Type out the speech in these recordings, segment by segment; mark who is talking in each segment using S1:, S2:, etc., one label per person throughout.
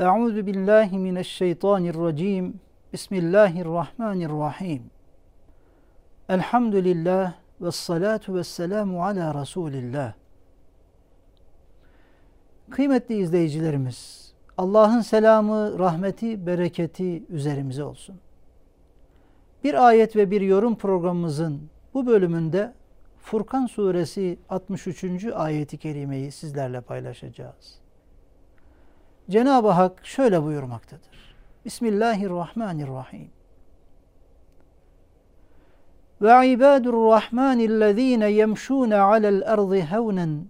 S1: Euzu billahi mineşşeytanirracim. Bismillahirrahmanirrahim. Elhamdülillah ve salatu ve selamu ala Resulillah. Kıymetli izleyicilerimiz, Allah'ın selamı, rahmeti, bereketi üzerimize olsun. Bir ayet ve bir yorum programımızın bu bölümünde Furkan suresi 63. ayeti kerimeyi sizlerle paylaşacağız. Cenab-ı Hak şöyle buyurmaktadır. Bismillahirrahmanirrahim. Ve ibadur rahmanillezine yemşûne alel ardı hevnen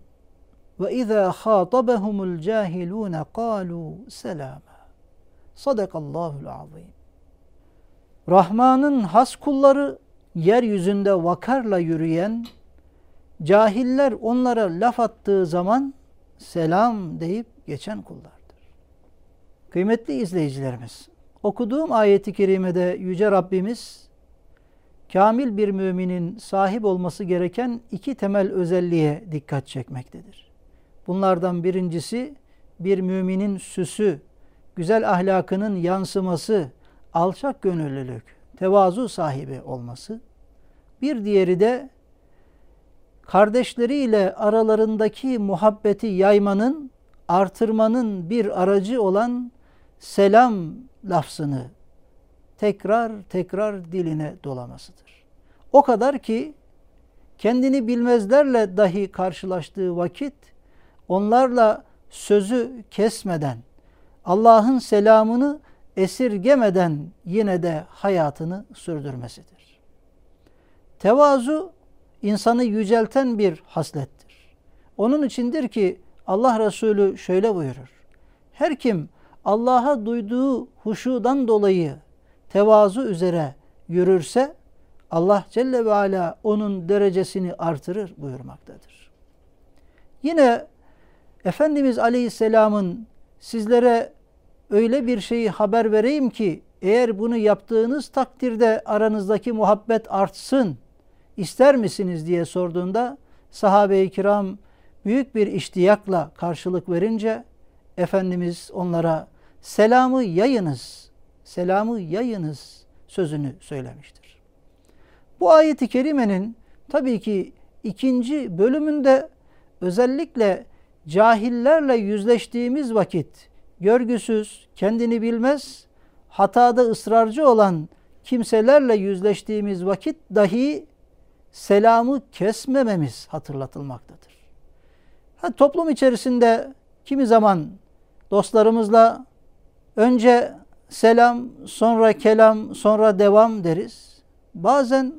S1: ve izâ khâtabehumul cahilûne kâlû selâma. Sadakallahul azim. Rahman'ın has kulları yeryüzünde vakarla yürüyen, cahiller onlara laf attığı zaman selam deyip geçen kullardır. Kıymetli izleyicilerimiz, okuduğum ayeti kerimede Yüce Rabbimiz, kamil bir müminin sahip olması gereken iki temel özelliğe dikkat çekmektedir. Bunlardan birincisi bir müminin süsü, güzel ahlakının yansıması, alçak gönüllülük, tevazu sahibi olması. Bir diğeri de kardeşleriyle aralarındaki muhabbeti yaymanın, artırmanın bir aracı olan selam lafzını tekrar tekrar diline dolamasıdır. O kadar ki kendini bilmezlerle dahi karşılaştığı vakit onlarla sözü kesmeden Allah'ın selamını esirgemeden yine de hayatını sürdürmesidir. Tevazu insanı yücelten bir haslettir. Onun içindir ki Allah Resulü şöyle buyurur. Her kim Allah'a duyduğu huşudan dolayı tevazu üzere yürürse Allah Celle ve Ala onun derecesini artırır buyurmaktadır. Yine Efendimiz Aleyhisselam'ın sizlere öyle bir şeyi haber vereyim ki eğer bunu yaptığınız takdirde aranızdaki muhabbet artsın ister misiniz diye sorduğunda sahabe-i kiram büyük bir iştiyakla karşılık verince Efendimiz onlara selamı yayınız, selamı yayınız sözünü söylemiştir. Bu ayeti kerimenin tabii ki ikinci bölümünde özellikle cahillerle yüzleştiğimiz vakit görgüsüz, kendini bilmez, hatada ısrarcı olan kimselerle yüzleştiğimiz vakit dahi selamı kesmememiz hatırlatılmaktadır. Ha, toplum içerisinde kimi zaman dostlarımızla önce selam, sonra kelam, sonra devam deriz. Bazen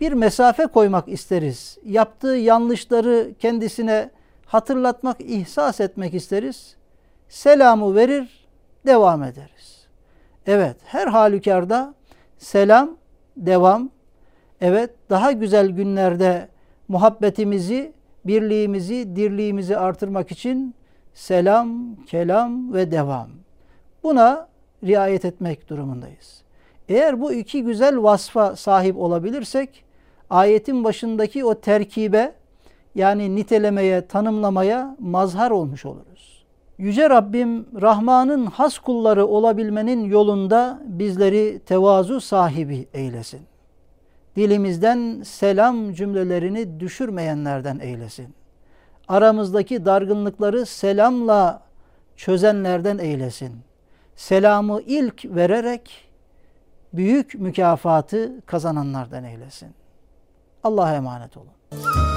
S1: bir mesafe koymak isteriz. Yaptığı yanlışları kendisine hatırlatmak, ihsas etmek isteriz selamı verir, devam ederiz. Evet, her halükarda selam, devam. Evet, daha güzel günlerde muhabbetimizi, birliğimizi, dirliğimizi artırmak için selam, kelam ve devam. Buna riayet etmek durumundayız. Eğer bu iki güzel vasfa sahip olabilirsek, ayetin başındaki o terkibe, yani nitelemeye, tanımlamaya mazhar olmuş oluruz. Yüce Rabbim Rahman'ın has kulları olabilmenin yolunda bizleri tevazu sahibi eylesin. Dilimizden selam cümlelerini düşürmeyenlerden eylesin. Aramızdaki dargınlıkları selamla çözenlerden eylesin. Selamı ilk vererek büyük mükafatı kazananlardan eylesin. Allah'a emanet olun.